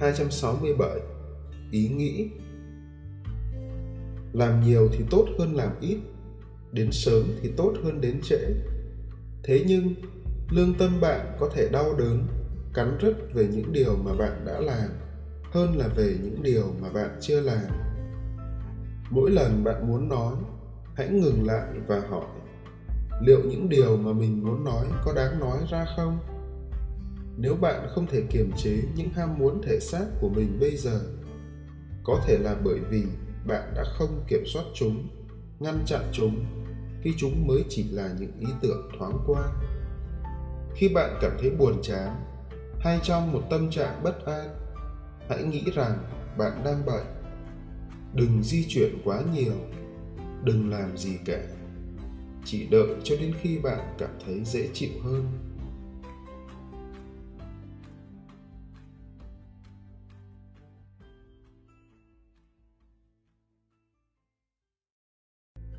267 Ý nghĩ, Làm nhiều thì tốt hơn làm ít, Đến sớm thì tốt hơn đến trễ. Thế nhưng, lương tâm bạn có thể đau đớn, Cắn rứt về những điều mà bạn đã làm, Hơn là về những điều mà bạn chưa làm. Mỗi lần bạn muốn nói, Hãy ngừng lại và hỏi, Liệu những điều mà mình muốn nói có đáng nói ra không? Nếu bạn không thể kiềm chế những ham muốn thể xác của mình bây giờ, có thể là bởi vì bạn đã không kiểm soát chúng, ngăn chặn chúng khi chúng mới chỉ là những ý tưởng thoáng qua. Khi bạn cảm thấy buồn chán, hay trong một tâm trạng bất an, hãy nghĩ rằng bạn đang bệnh đừng di chuyển quá nhiều, đừng làm gì cả, chỉ đợi cho đến khi bạn cảm thấy dễ chịu hơn.